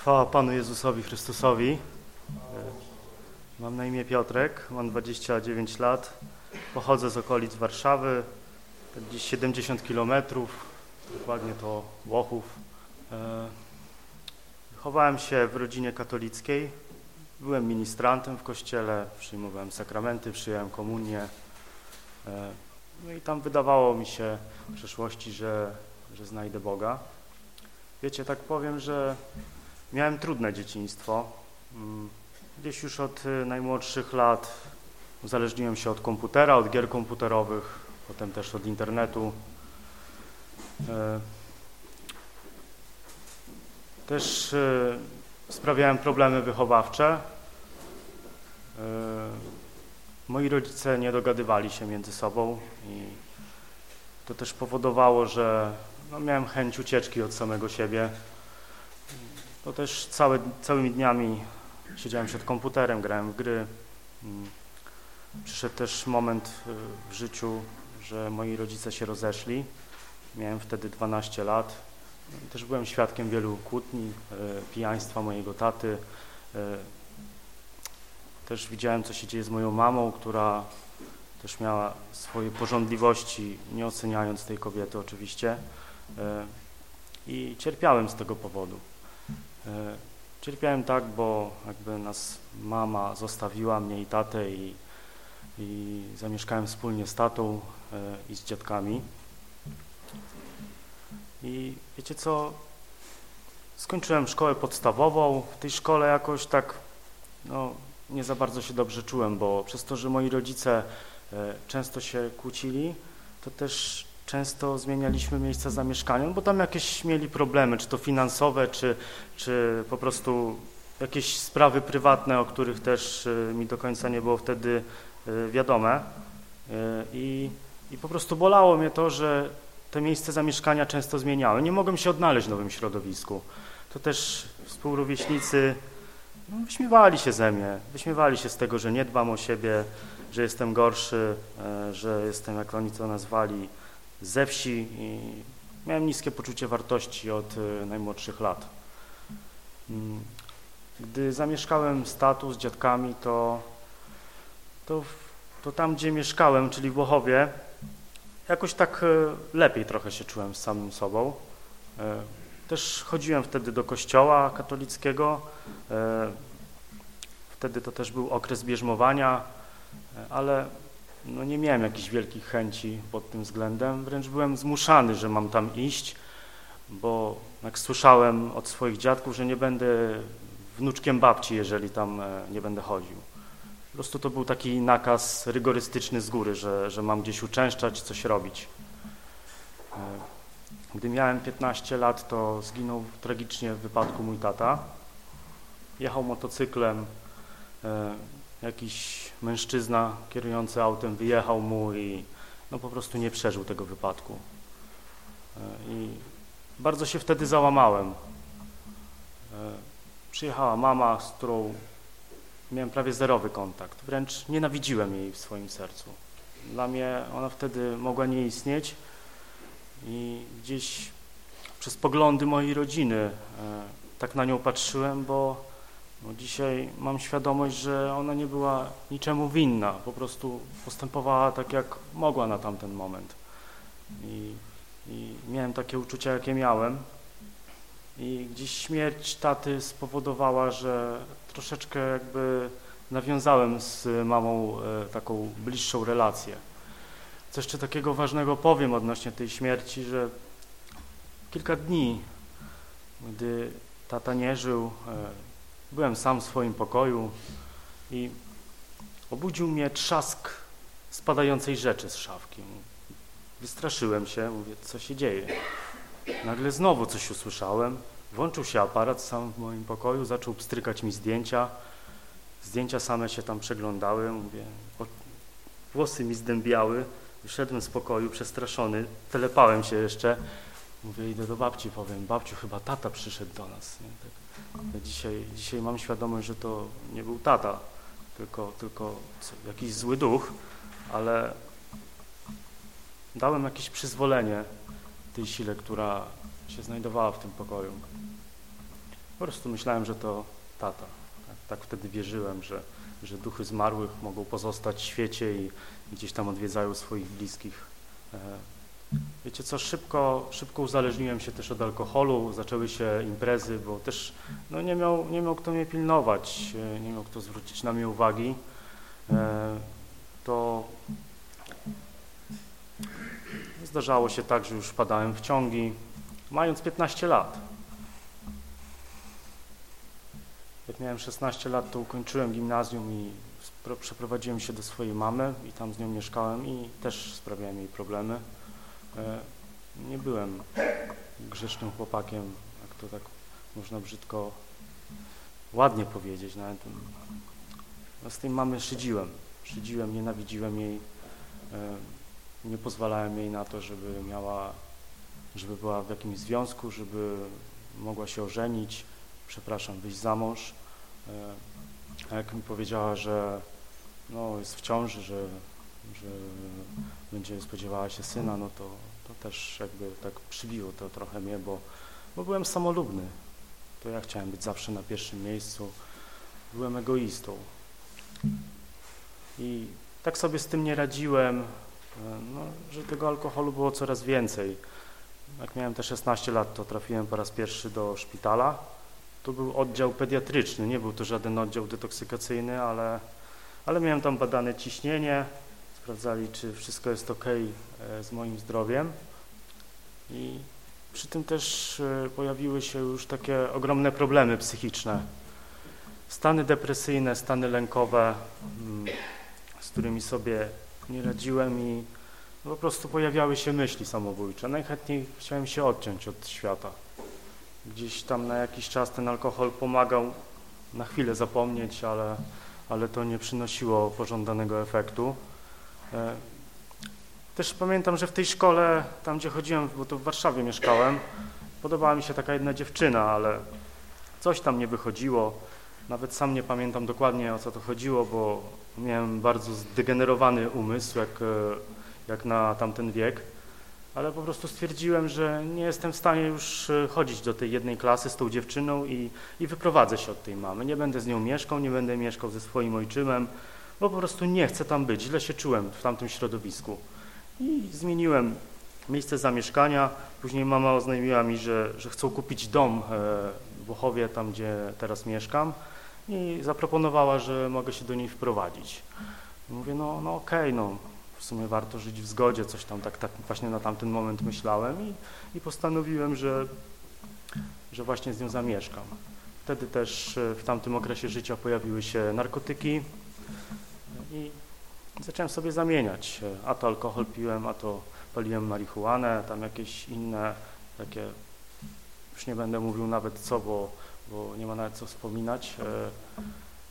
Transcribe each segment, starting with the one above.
Chwała Panu Jezusowi Chrystusowi. Mam na imię Piotrek, mam 29 lat, pochodzę z okolic Warszawy, gdzieś 70 kilometrów, dokładnie to Włochów. Chowałem się w rodzinie katolickiej, byłem ministrantem w kościele, przyjmowałem sakramenty, przyjąłem komunię. No i tam wydawało mi się w przeszłości, że, że znajdę Boga. Wiecie, tak powiem, że miałem trudne dzieciństwo. Gdzieś już od najmłodszych lat uzależniłem się od komputera, od gier komputerowych, potem też od internetu. Też sprawiałem problemy wychowawcze. Moi rodzice nie dogadywali się między sobą i to też powodowało, że no, miałem chęć ucieczki od samego siebie. To też całe, całymi dniami siedziałem przed komputerem, grałem w gry. Przyszedł też moment w życiu, że moi rodzice się rozeszli. Miałem wtedy 12 lat. Też byłem świadkiem wielu kłótni, pijaństwa mojego taty. Też widziałem, co się dzieje z moją mamą, która też miała swoje porządliwości, nie oceniając tej kobiety oczywiście. I cierpiałem z tego powodu. Cierpiałem tak, bo jakby nas mama zostawiła, mnie i tatę i, i zamieszkałem wspólnie z tatą i z dziadkami. I wiecie co, skończyłem szkołę podstawową, w tej szkole jakoś tak no, nie za bardzo się dobrze czułem, bo przez to, że moi rodzice często się kłócili, to też często zmienialiśmy miejsca zamieszkania, bo tam jakieś mieli problemy, czy to finansowe, czy, czy po prostu jakieś sprawy prywatne, o których też mi do końca nie było wtedy wiadome. I, i po prostu bolało mnie to, że te miejsce zamieszkania często zmieniały. Nie mogłem się odnaleźć w nowym środowisku. To też współrówieśnicy no, wyśmiewali się ze mnie, wyśmiewali się z tego, że nie dbam o siebie, że jestem gorszy, że jestem, jak oni to nazwali, ze wsi i miałem niskie poczucie wartości od najmłodszych lat. Gdy zamieszkałem z tatą, z dziadkami, to, to, to tam, gdzie mieszkałem, czyli w Włochowie, jakoś tak lepiej trochę się czułem z samym sobą. Też chodziłem wtedy do kościoła katolickiego. Wtedy to też był okres bierzmowania, ale no nie miałem jakichś wielkich chęci pod tym względem. Wręcz byłem zmuszany, że mam tam iść, bo jak słyszałem od swoich dziadków, że nie będę wnuczkiem babci, jeżeli tam nie będę chodził. Po prostu to był taki nakaz rygorystyczny z góry, że, że mam gdzieś uczęszczać, coś robić. Gdy miałem 15 lat, to zginął tragicznie w wypadku mój tata. Jechał motocyklem, jakiś mężczyzna kierujący autem wyjechał mu i no po prostu nie przeżył tego wypadku. I bardzo się wtedy załamałem. Przyjechała mama, z którą miałem prawie zerowy kontakt. Wręcz nienawidziłem jej w swoim sercu. Dla mnie ona wtedy mogła nie istnieć i gdzieś przez poglądy mojej rodziny tak na nią patrzyłem, bo dzisiaj mam świadomość, że ona nie była niczemu winna, po prostu postępowała tak, jak mogła na tamten moment. I, i miałem takie uczucia, jakie miałem. I gdzieś śmierć taty spowodowała, że troszeczkę jakby nawiązałem z mamą taką bliższą relację. Co jeszcze takiego ważnego powiem odnośnie tej śmierci, że kilka dni, gdy tata nie żył, byłem sam w swoim pokoju i obudził mnie trzask spadającej rzeczy z szafki. Wystraszyłem się, mówię, co się dzieje. Nagle znowu coś usłyszałem. Włączył się aparat sam w moim pokoju, zaczął pstrykać mi zdjęcia. Zdjęcia same się tam przeglądały. Mówię, włosy mi zdębiały. Wyszedłem z pokoju przestraszony, telepałem się jeszcze. Mówię, idę do babci, powiem, babciu, chyba tata przyszedł do nas. Tak. Dzisiaj, dzisiaj mam świadomość, że to nie był tata, tylko, tylko jakiś zły duch, ale dałem jakieś przyzwolenie tej sile, która się znajdowała w tym pokoju. Po prostu myślałem, że to tata. Tak, tak wtedy wierzyłem, że, że duchy zmarłych mogą pozostać w świecie i gdzieś tam odwiedzają swoich bliskich. Wiecie co, szybko, szybko uzależniłem się też od alkoholu, zaczęły się imprezy, bo też no, nie, miał, nie miał kto mnie pilnować, e, nie miał kto zwrócić na mnie uwagi. E, to zdarzało się tak, że już wpadałem w ciągi, mając 15 lat. Jak miałem 16 lat, to ukończyłem gimnazjum i przeprowadziłem się do swojej mamy i tam z nią mieszkałem i też sprawiałem jej problemy. Nie byłem grzecznym chłopakiem, jak to tak można brzydko, ładnie powiedzieć. Nawet no z tej mamy szydziłem. Szydziłem, nienawidziłem jej. E, nie pozwalałem jej na to, żeby miała, żeby była w jakimś związku, żeby mogła się ożenić, przepraszam, wyjść za mąż. E, a jak mi powiedziała, że no, jest w ciąży, że, że będzie spodziewała się syna, no to, to też jakby tak przybiło to trochę mnie, bo, bo byłem samolubny. To ja chciałem być zawsze na pierwszym miejscu. Byłem egoistą. I tak sobie z tym nie radziłem, e, no, że tego alkoholu było coraz więcej. Jak miałem te 16 lat, to trafiłem po raz pierwszy do szpitala. To był oddział pediatryczny, nie był to żaden oddział detoksykacyjny, ale, ale miałem tam badane ciśnienie, sprawdzali, czy wszystko jest ok e, z moim zdrowiem. I przy tym też e, pojawiły się już takie ogromne problemy psychiczne. Stany depresyjne, stany lękowe, mm, z którymi sobie nie radziłem i po prostu pojawiały się myśli samobójcze. Najchętniej chciałem się odciąć od świata. Gdzieś tam na jakiś czas ten alkohol pomagał na chwilę zapomnieć, ale, ale to nie przynosiło pożądanego efektu. E, też pamiętam, że w tej szkole, tam gdzie chodziłem, bo to w Warszawie mieszkałem, podobała mi się taka jedna dziewczyna, ale coś tam nie wychodziło. Nawet sam nie pamiętam dokładnie o co to chodziło, bo miałem bardzo zdegenerowany umysł jak, e, jak na tamten wiek, ale po prostu stwierdziłem, że nie jestem w stanie już e, chodzić do tej jednej klasy z tą dziewczyną i, i wyprowadzę się od tej mamy. Nie będę z nią mieszkał, nie będę mieszkał ze swoim ojczymem, bo po prostu nie chcę tam być. Źle się czułem w tamtym środowisku. I zmieniłem miejsce zamieszkania. Później mama oznajmiła mi, że, że chcą kupić dom e, w Włochowie, tam gdzie teraz mieszkam i zaproponowała, że mogę się do niej wprowadzić. Mówię, no, no okej, okay, no w sumie warto żyć w zgodzie, coś tam tak, tak właśnie na tamten moment myślałem i, i postanowiłem, że, że właśnie z nią zamieszkam. Wtedy też e, w tamtym okresie życia pojawiły się narkotyki i zacząłem sobie zamieniać. A to alkohol piłem, a to paliłem marihuanę, tam jakieś inne takie, już nie będę mówił nawet co, bo bo nie ma nawet co wspominać. E,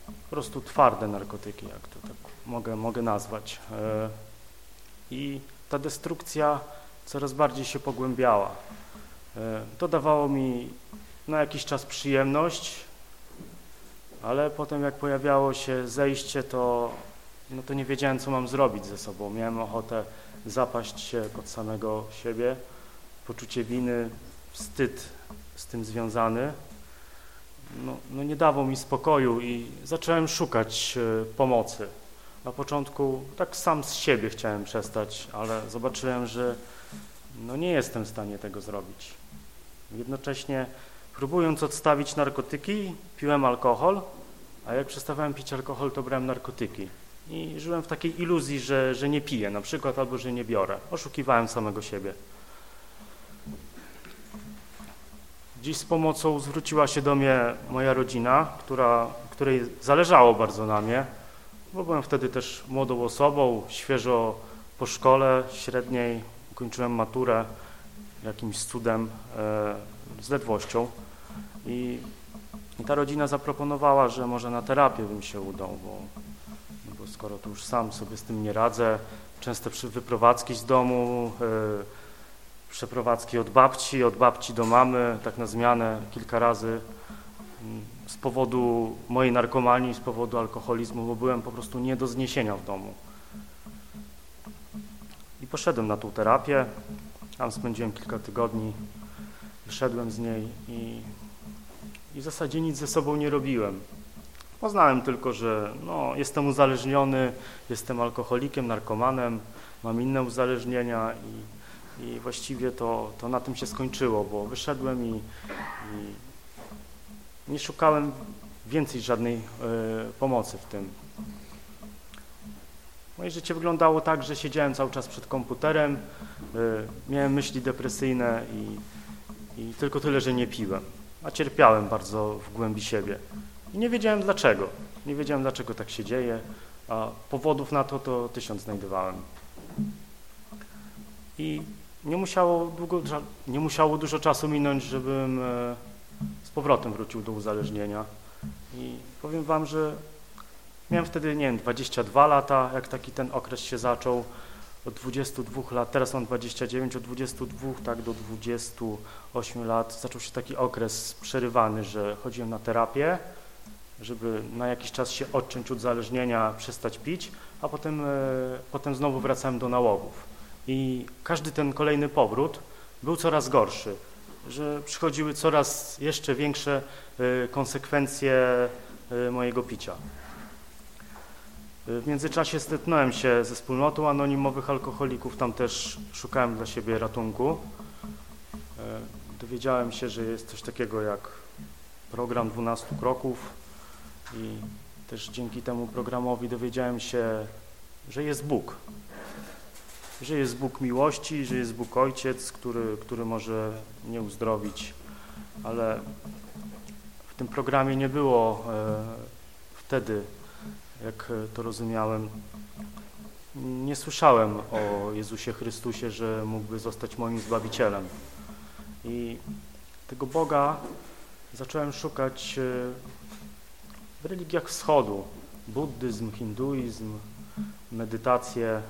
po prostu twarde narkotyki, jak to tak mogę, mogę nazwać. E, I ta destrukcja coraz bardziej się pogłębiała. E, to dawało mi na jakiś czas przyjemność, ale potem jak pojawiało się zejście, to, no to nie wiedziałem, co mam zrobić ze sobą. Miałem ochotę zapaść się pod samego siebie, poczucie winy, wstyd z tym związany no, no nie dawał mi spokoju i zacząłem szukać e, pomocy. Na początku tak sam z siebie chciałem przestać, ale zobaczyłem, że no nie jestem w stanie tego zrobić. Jednocześnie próbując odstawić narkotyki, piłem alkohol, a jak przestawałem pić alkohol, to brałem narkotyki. I żyłem w takiej iluzji, że, że nie piję na przykład, albo że nie biorę. Oszukiwałem samego siebie. Dziś z pomocą zwróciła się do mnie moja rodzina, która, której zależało bardzo na mnie, bo byłem wtedy też młodą osobą, świeżo po szkole średniej, ukończyłem maturę jakimś cudem e, z ledwością i, i, ta rodzina zaproponowała, że może na terapię bym się udał, bo, skoro tu już sam sobie z tym nie radzę, często przy wyprowadzki z domu, e, przeprowadzki od babci, od babci do mamy, tak na zmianę kilka razy z powodu mojej narkomanii, z powodu alkoholizmu, bo byłem po prostu nie do zniesienia w domu. I poszedłem na tą terapię, tam spędziłem kilka tygodni, wyszedłem z niej i i w zasadzie nic ze sobą nie robiłem. Poznałem tylko, że no, jestem uzależniony, jestem alkoholikiem, narkomanem, mam inne uzależnienia i, i właściwie to, to na tym się skończyło, bo wyszedłem i, i nie szukałem więcej żadnej y, pomocy w tym. Moje życie wyglądało tak, że siedziałem cały czas przed komputerem, y, miałem myśli depresyjne i, i tylko tyle, że nie piłem, a cierpiałem bardzo w głębi siebie. I nie wiedziałem dlaczego. Nie wiedziałem dlaczego tak się dzieje, a powodów na to to tysiąc znajdowałem. I nie musiało, długo, nie musiało dużo czasu minąć, żebym e, z powrotem wrócił do uzależnienia. I powiem wam, że miałem wtedy, nie wiem, 22 lata, jak taki ten okres się zaczął. Od 22 lat, teraz mam 29, od 22 tak do 28 lat zaczął się taki okres przerywany, że chodziłem na terapię, żeby na jakiś czas się odciąć od zależnienia, przestać pić, a potem, e, potem znowu wracałem do nałogów. I każdy ten kolejny powrót był coraz gorszy, że przychodziły coraz jeszcze większe e, konsekwencje e, mojego picia. W międzyczasie styknąłem się ze wspólnotą anonimowych alkoholików, tam też szukałem dla siebie ratunku. Dowiedziałem się, że jest coś takiego jak program 12 kroków, i też dzięki temu programowi dowiedziałem się, że jest Bóg. Że jest Bóg miłości, że jest Bóg Ojciec, który, który może mnie uzdrowić. Ale w tym programie nie było e, wtedy, jak to rozumiałem, nie słyszałem o Jezusie Chrystusie, że mógłby zostać moim Zbawicielem. I tego Boga zacząłem szukać e, w religiach wschodu, buddyzm, hinduizm, medytacje.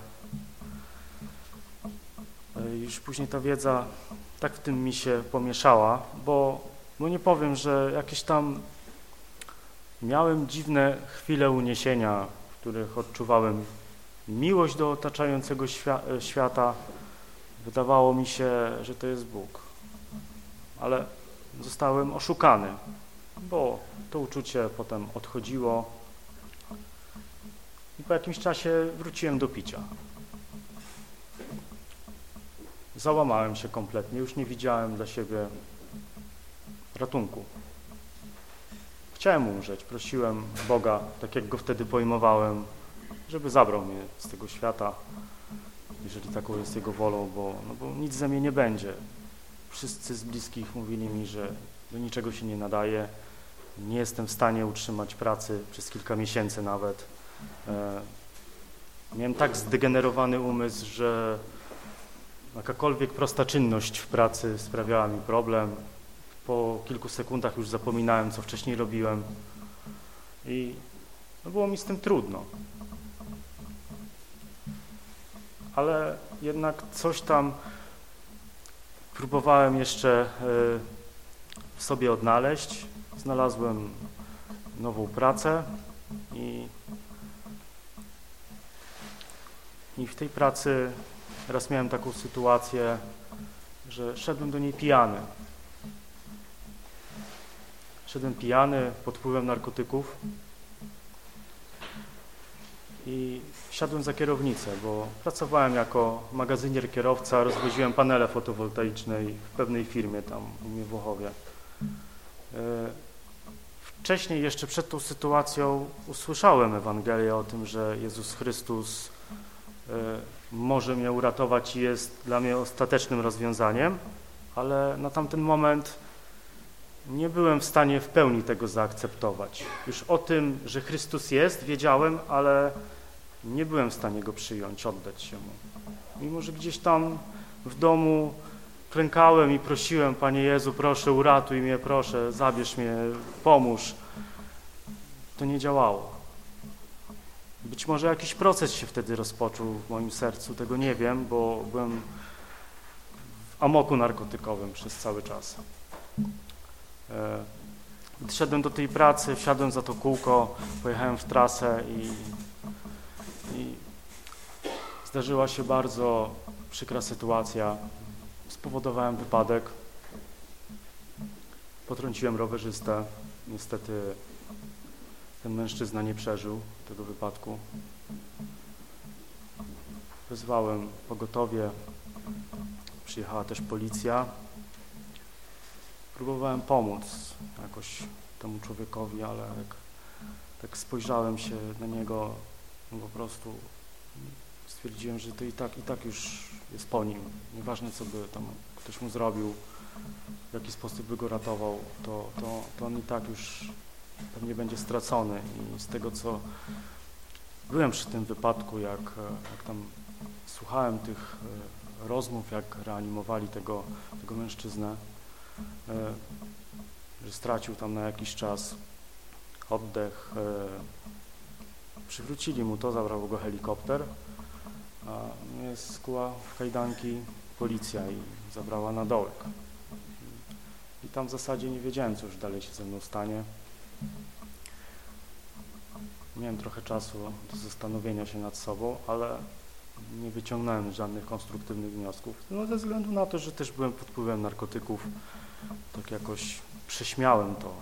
E, już później ta wiedza tak w tym mi się pomieszała, bo, bo nie powiem, że jakieś tam miałem dziwne chwile uniesienia, w których odczuwałem miłość do otaczającego e, świata. Wydawało mi się, że to jest Bóg. Ale zostałem oszukany, bo to uczucie potem odchodziło i po jakimś czasie wróciłem do picia. Załamałem się kompletnie, już nie widziałem dla siebie ratunku. Chciałem umrzeć, prosiłem Boga, tak jak go wtedy pojmowałem, żeby zabrał mnie z tego świata, jeżeli taką jest Jego wolą, bo, no bo nic ze mnie nie będzie. Wszyscy z bliskich mówili mi, że do niczego się nie nadaje, nie jestem w stanie utrzymać pracy przez kilka miesięcy nawet. E, miałem tak zdegenerowany umysł, że jakakolwiek prosta czynność w pracy sprawiała mi problem. Po kilku sekundach już zapominałem, co wcześniej robiłem i no było mi z tym trudno. Ale jednak coś tam próbowałem jeszcze e, w sobie odnaleźć znalazłem nową pracę i, i w tej pracy raz miałem taką sytuację, że szedłem do niej pijany. Szedłem pijany pod wpływem narkotyków i siadłem za kierownicę, bo pracowałem jako magazynier kierowca, rozwoziłem panele fotowoltaiczne w pewnej firmie tam u mnie w Włochowie. E, Wcześniej, jeszcze przed tą sytuacją, usłyszałem Ewangelię o tym, że Jezus Chrystus e, może mnie uratować i jest dla mnie ostatecznym rozwiązaniem, ale na tamten moment nie byłem w stanie w pełni tego zaakceptować. Już o tym, że Chrystus jest, wiedziałem, ale nie byłem w stanie Go przyjąć, oddać się Mu. Mimo, że gdzieś tam w domu klękałem i prosiłem, Panie Jezu, proszę uratuj mnie, proszę, zabierz mnie, pomóż. To nie działało. Być może jakiś proces się wtedy rozpoczął w moim sercu, tego nie wiem, bo byłem w amoku narkotykowym przez cały czas. Gdy szedłem do tej pracy, wsiadłem za to kółko, pojechałem w trasę i, i zdarzyła się bardzo przykra sytuacja spowodowałem wypadek. potrąciłem rowerzystę. Niestety ten mężczyzna nie przeżył tego wypadku. Wezwałem pogotowie, przyjechała też policja. Próbowałem pomóc jakoś temu człowiekowi, ale jak tak spojrzałem się na niego, no po prostu stwierdziłem, że to i tak, i tak już jest po nim. Nieważne, co by tam ktoś mu zrobił, w jaki sposób by go ratował, to, to, to on i tak już pewnie będzie stracony. I z tego, co byłem przy tym wypadku, jak, jak tam słuchałem tych e, rozmów, jak reanimowali tego, tego mężczyznę, e, że stracił tam na jakiś czas oddech. E, przywrócili mu to, zabrał go helikopter, a mnie skuła w kajdanki policja i zabrała na dołek. I tam w zasadzie nie wiedziałem, co już dalej się ze mną stanie. Miałem trochę czasu do zastanowienia się nad sobą, ale nie wyciągnąłem żadnych konstruktywnych wniosków. No ze względu na to, że też byłem pod wpływem narkotyków, tak jakoś prześmiałem to.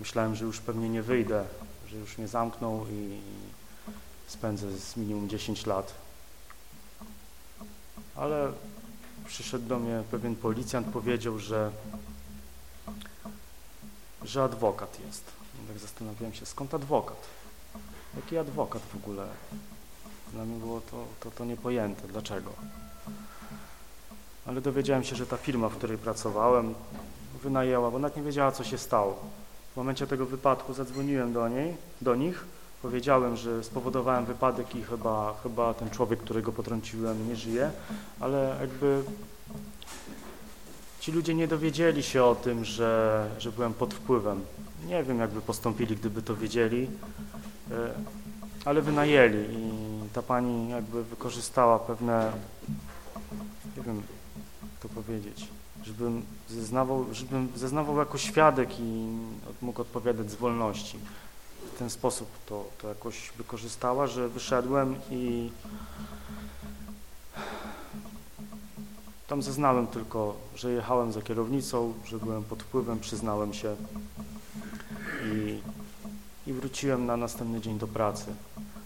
Myślałem, że już pewnie nie wyjdę, że już mnie zamkną i spędzę z minimum 10 lat. Ale przyszedł do mnie pewien policjant, powiedział, że, że adwokat jest. tak zastanawiałem się, skąd adwokat? Jaki adwokat w ogóle? Dla mnie było to, to, to niepojęte. Dlaczego? Ale dowiedziałem się, że ta firma, w której pracowałem, wynajęła, bo nawet nie wiedziała, co się stało. W momencie tego wypadku zadzwoniłem do niej, do nich, powiedziałem, że spowodowałem wypadek i chyba, chyba ten człowiek, którego potrąciłem, nie żyje, ale jakby ci ludzie nie dowiedzieli się o tym, że, że byłem pod wpływem. Nie wiem, jakby postąpili, gdyby to wiedzieli, e, ale wynajęli i ta pani jakby wykorzystała pewne, nie wiem, to powiedzieć, żebym zeznawał, żebym zeznawał jako świadek i mógł odpowiadać z wolności. W ten sposób to, to jakoś wykorzystała, że wyszedłem i tam zeznałem tylko, że jechałem za kierownicą, że byłem pod wpływem, przyznałem się i, i wróciłem na następny dzień do pracy.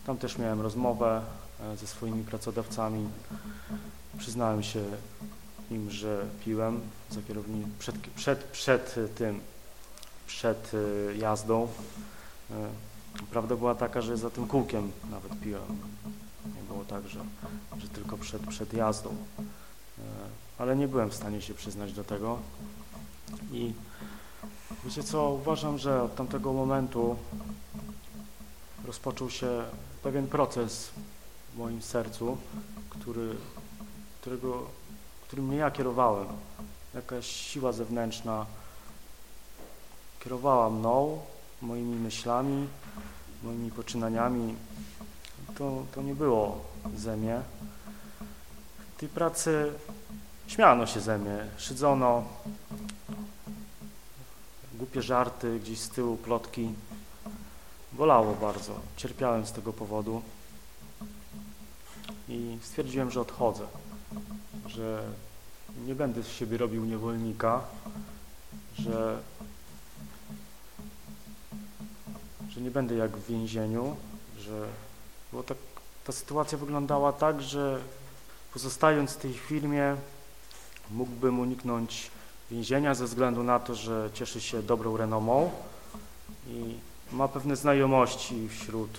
Tam też miałem rozmowę e, ze swoimi pracodawcami. Przyznałem się im, że piłem za kierownicą przed, przed, przed tym, przed e, jazdą. E, prawda była taka, że za tym kółkiem nawet piłem. Nie było tak, że, że tylko przed, przed jazdą. Ale nie byłem w stanie się przyznać do tego. I wiecie co, uważam, że od tamtego momentu rozpoczął się pewien proces w moim sercu, który, którego, którym nie ja kierowałem. Jakaś siła zewnętrzna kierowała mną, moimi myślami, moimi poczynaniami. To, to nie było ze mnie. W tej pracy śmiano się ze mnie, szydzono, głupie żarty, gdzieś z tyłu plotki. Bolało bardzo, cierpiałem z tego powodu i stwierdziłem, że odchodzę, że nie będę z siebie robił niewolnika, że, że nie będę jak w więzieniu, że bo tak, ta sytuacja wyglądała tak, że pozostając w tej firmie mógłbym uniknąć więzienia ze względu na to, że cieszy się dobrą renomą i ma pewne znajomości wśród,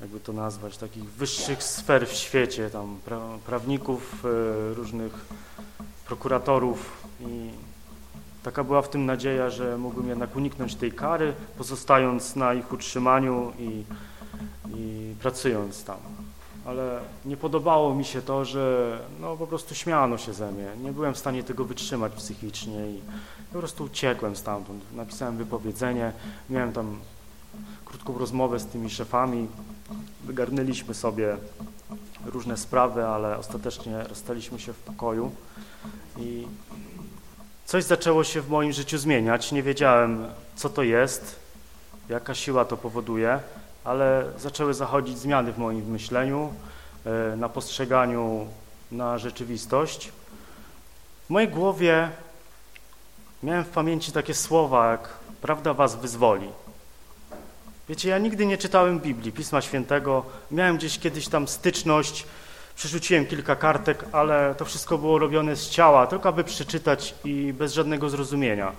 jakby to nazwać, takich wyższych sfer w świecie, tam pra, prawników, e, różnych prokuratorów i taka była w tym nadzieja, że mógłbym jednak uniknąć tej kary, pozostając na ich utrzymaniu i, i pracując tam. Ale nie podobało mi się to, że no, po prostu śmiano się ze mnie. Nie byłem w stanie tego wytrzymać psychicznie i po prostu uciekłem stamtąd. Napisałem wypowiedzenie, miałem tam krótką rozmowę z tymi szefami, wygarnęliśmy sobie różne sprawy, ale ostatecznie rozstaliśmy się w pokoju i coś zaczęło się w moim życiu zmieniać. Nie wiedziałem, co to jest, jaka siła to powoduje, ale zaczęły zachodzić zmiany w moim myśleniu, e, na postrzeganiu na rzeczywistość. W mojej głowie miałem w pamięci takie słowa, jak prawda was wyzwoli. Wiecie, ja nigdy nie czytałem Biblii, Pisma Świętego. Miałem gdzieś kiedyś tam styczność, przerzuciłem kilka kartek, ale to wszystko było robione z ciała, tylko aby przeczytać i bez żadnego zrozumienia.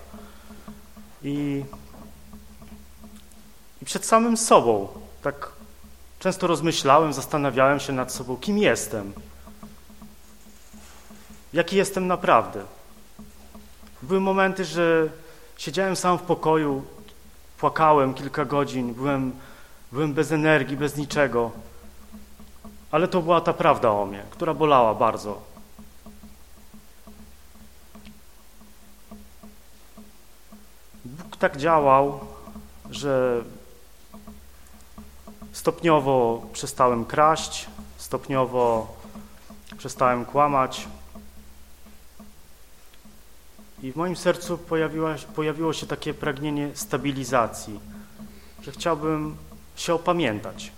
I, i przed samym sobą tak często rozmyślałem, zastanawiałem się nad sobą, kim jestem, jaki jestem naprawdę. Były momenty, że siedziałem sam w pokoju, płakałem kilka godzin, byłem, byłem bez energii, bez niczego. Ale to była ta prawda o mnie, która bolała bardzo. Bóg tak działał, że stopniowo przestałem kraść, stopniowo przestałem kłamać. I w moim sercu pojawiła, pojawiło się takie pragnienie stabilizacji, że chciałbym się opamiętać.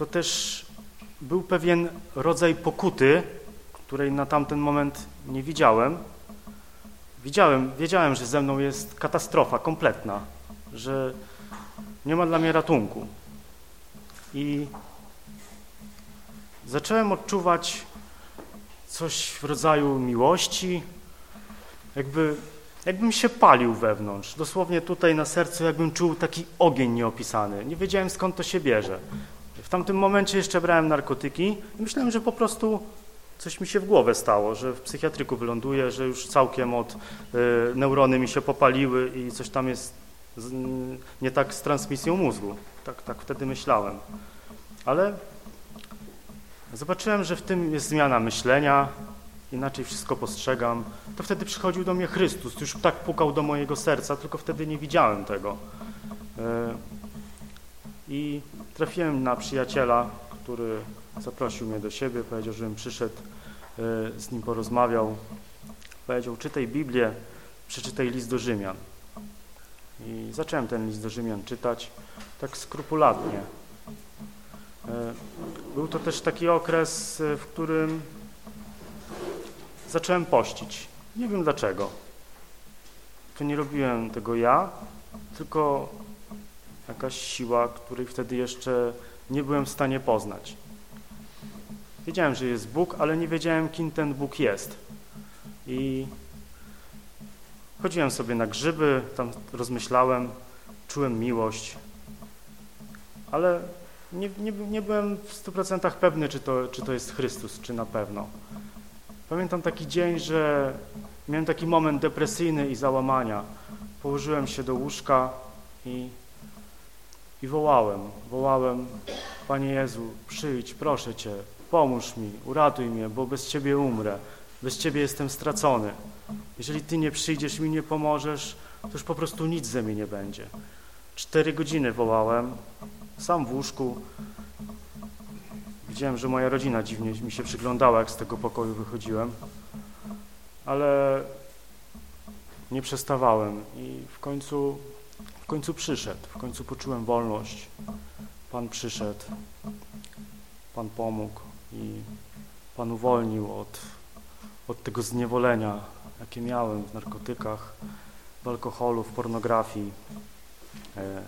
To też był pewien rodzaj pokuty, której na tamten moment nie widziałem. Widziałem, wiedziałem, że ze mną jest katastrofa kompletna, że nie ma dla mnie ratunku. I zacząłem odczuwać coś w rodzaju miłości, jakby, jakbym się palił wewnątrz. Dosłownie tutaj na sercu jakbym czuł taki ogień nieopisany. Nie wiedziałem skąd to się bierze. W tamtym momencie jeszcze brałem narkotyki i myślałem, że po prostu coś mi się w głowę stało, że w psychiatryku wyląduję, że już całkiem od y, neurony mi się popaliły i coś tam jest z, nie tak z transmisją mózgu. Tak, tak wtedy myślałem. Ale Zobaczyłem, że w tym jest zmiana myślenia, inaczej wszystko postrzegam. To wtedy przychodził do mnie Chrystus, już tak pukał do mojego serca, tylko wtedy nie widziałem tego. E, I trafiłem na przyjaciela, który zaprosił mnie do siebie, powiedział, żebym przyszedł, e, z nim porozmawiał. Powiedział, czytaj Biblię, przeczytaj list do Rzymian. I zacząłem ten list do Rzymian czytać tak skrupulatnie. E, był to też taki okres, e, w którym zacząłem pościć. Nie wiem dlaczego. To nie robiłem tego ja, tylko jakaś siła, której wtedy jeszcze nie byłem w stanie poznać. Wiedziałem, że jest Bóg, ale nie wiedziałem, kim ten Bóg jest. I chodziłem sobie na grzyby, tam rozmyślałem, czułem miłość, ale nie, nie, nie byłem w stu procentach pewny, czy to, czy to jest Chrystus, czy na pewno. Pamiętam taki dzień, że miałem taki moment depresyjny i załamania. Położyłem się do łóżka i, i wołałem, wołałem, Panie Jezu, przyjdź, proszę Cię, pomóż mi, uratuj mnie, bo bez Ciebie umrę, bez Ciebie jestem stracony. Jeżeli Ty nie przyjdziesz mi nie pomożesz, to już po prostu nic ze mnie nie będzie. Cztery godziny wołałem, sam w łóżku. Widziałem, że moja rodzina dziwnie mi się przyglądała, jak z tego pokoju wychodziłem, ale nie przestawałem i w końcu, końcu przyszedł, w końcu poczułem wolność. Pan przyszedł, Pan pomógł i Pan uwolnił od, od tego zniewolenia, jakie miałem w narkotykach, w alkoholu, w pornografii, e,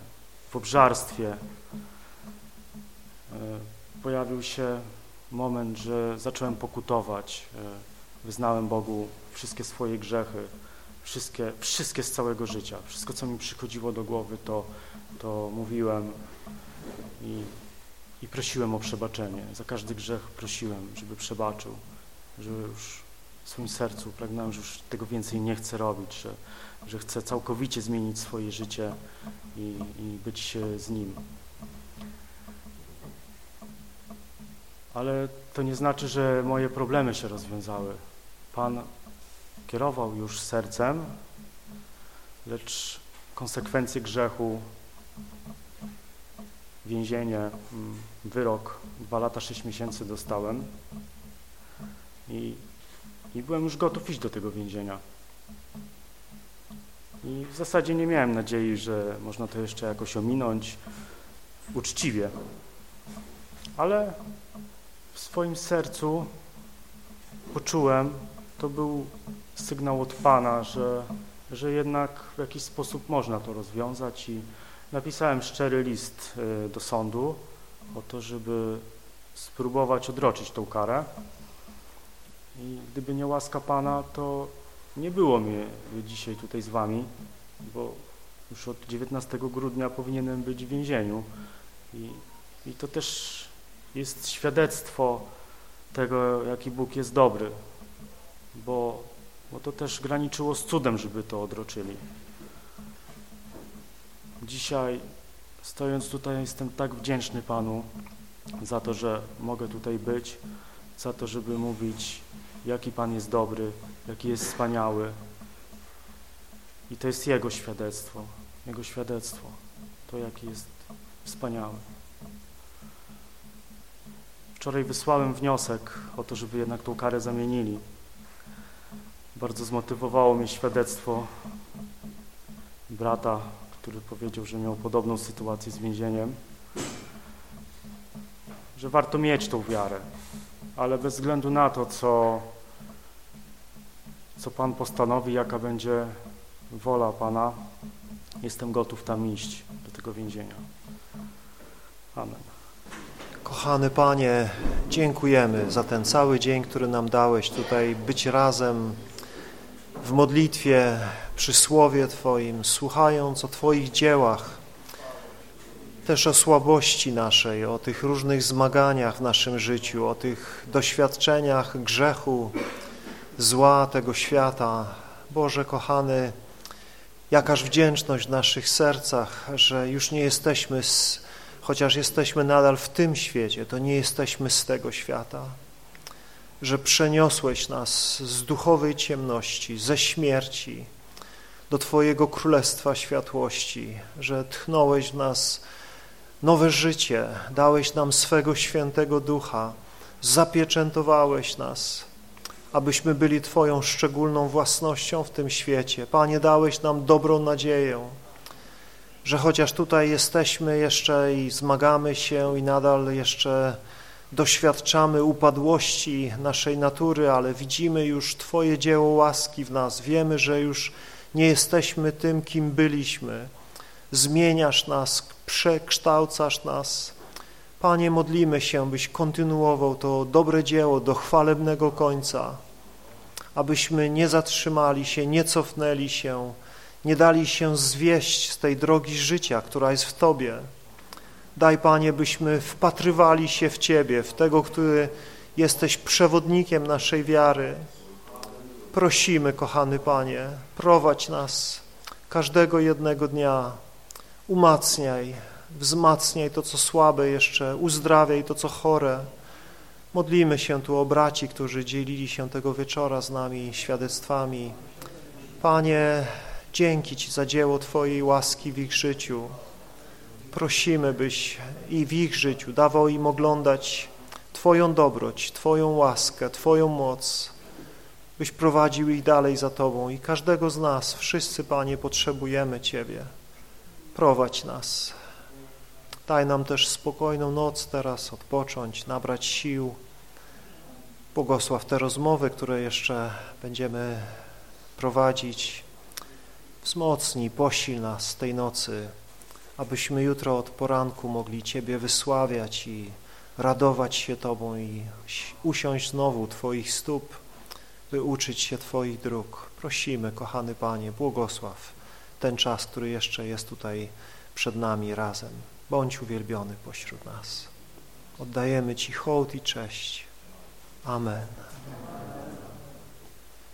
w obżarstwie, E, pojawił się moment, że zacząłem pokutować. E, wyznałem Bogu wszystkie swoje grzechy, wszystkie, wszystkie z całego życia. Wszystko, co mi przychodziło do głowy, to, to mówiłem i, i prosiłem o przebaczenie. Za każdy grzech prosiłem, żeby przebaczył, że już w swoim sercu pragnąłem, że już tego więcej nie chcę robić, że, że chcę całkowicie zmienić swoje życie i, i być z Nim. ale to nie znaczy, że moje problemy się rozwiązały. Pan kierował już sercem, lecz konsekwencje grzechu, więzienie, mm, wyrok, dwa lata, sześć miesięcy dostałem i, i byłem już gotów iść do tego więzienia. I w zasadzie nie miałem nadziei, że można to jeszcze jakoś ominąć uczciwie. Ale w swoim sercu poczułem, to był sygnał od Pana, że, że jednak w jakiś sposób można to rozwiązać i napisałem szczery list y, do sądu o to, żeby spróbować odroczyć tą karę. I gdyby nie łaska Pana, to nie było mnie dzisiaj tutaj z Wami, bo już od 19 grudnia powinienem być w więzieniu i, i to też jest świadectwo tego, jaki Bóg jest dobry, bo, bo to też graniczyło z cudem, żeby to odroczyli. Dzisiaj, stojąc tutaj, jestem tak wdzięczny Panu za to, że mogę tutaj być, za to, żeby mówić, jaki Pan jest dobry, jaki jest wspaniały. I to jest Jego świadectwo, Jego świadectwo, to jaki jest wspaniały. Wczoraj wysłałem wniosek o to, żeby jednak tą karę zamienili. Bardzo zmotywowało mnie świadectwo brata, który powiedział, że miał podobną sytuację z więzieniem, że warto mieć tą wiarę, ale bez względu na to, co, co Pan postanowi, jaka będzie wola Pana, jestem gotów tam iść do tego więzienia. Amen. Kochany Panie, dziękujemy za ten cały dzień, który nam dałeś tutaj być razem w modlitwie, przy Słowie Twoim, słuchając o Twoich dziełach, też o słabości naszej, o tych różnych zmaganiach w naszym życiu, o tych doświadczeniach grzechu, zła tego świata. Boże kochany, jakaż wdzięczność w naszych sercach, że już nie jesteśmy z chociaż jesteśmy nadal w tym świecie, to nie jesteśmy z tego świata, że przeniosłeś nas z duchowej ciemności, ze śmierci do Twojego Królestwa Światłości, że tchnąłeś w nas nowe życie, dałeś nam swego świętego ducha, zapieczętowałeś nas, abyśmy byli Twoją szczególną własnością w tym świecie. Panie, dałeś nam dobrą nadzieję, że chociaż tutaj jesteśmy jeszcze i zmagamy się i nadal jeszcze doświadczamy upadłości naszej natury, ale widzimy już Twoje dzieło łaski w nas. Wiemy, że już nie jesteśmy tym, kim byliśmy. Zmieniasz nas, przekształcasz nas. Panie, modlimy się, byś kontynuował to dobre dzieło do chwalebnego końca, abyśmy nie zatrzymali się, nie cofnęli się, nie dali się zwieść z tej drogi życia, która jest w Tobie. Daj, Panie, byśmy wpatrywali się w Ciebie, w Tego, który jesteś przewodnikiem naszej wiary. Prosimy, kochany Panie, prowadź nas każdego jednego dnia, umacniaj, wzmacniaj to, co słabe jeszcze, uzdrawiaj to, co chore. Modlimy się tu o braci, którzy dzielili się tego wieczora z nami świadectwami. Panie, Dzięki Ci za dzieło Twojej łaski w ich życiu. Prosimy, byś i w ich życiu dawał im oglądać Twoją dobroć, Twoją łaskę, Twoją moc, byś prowadził ich dalej za Tobą i każdego z nas, wszyscy, Panie, potrzebujemy Ciebie. Prowadź nas. Daj nam też spokojną noc teraz, odpocząć, nabrać sił. Błogosław te rozmowy, które jeszcze będziemy prowadzić. Wzmocnij, posil nas tej nocy, abyśmy jutro od poranku mogli Ciebie wysławiać i radować się Tobą i usiąść znowu Twoich stóp, by uczyć się Twoich dróg. Prosimy, kochany Panie, błogosław ten czas, który jeszcze jest tutaj przed nami razem. Bądź uwielbiony pośród nas. Oddajemy Ci hołd i cześć. Amen.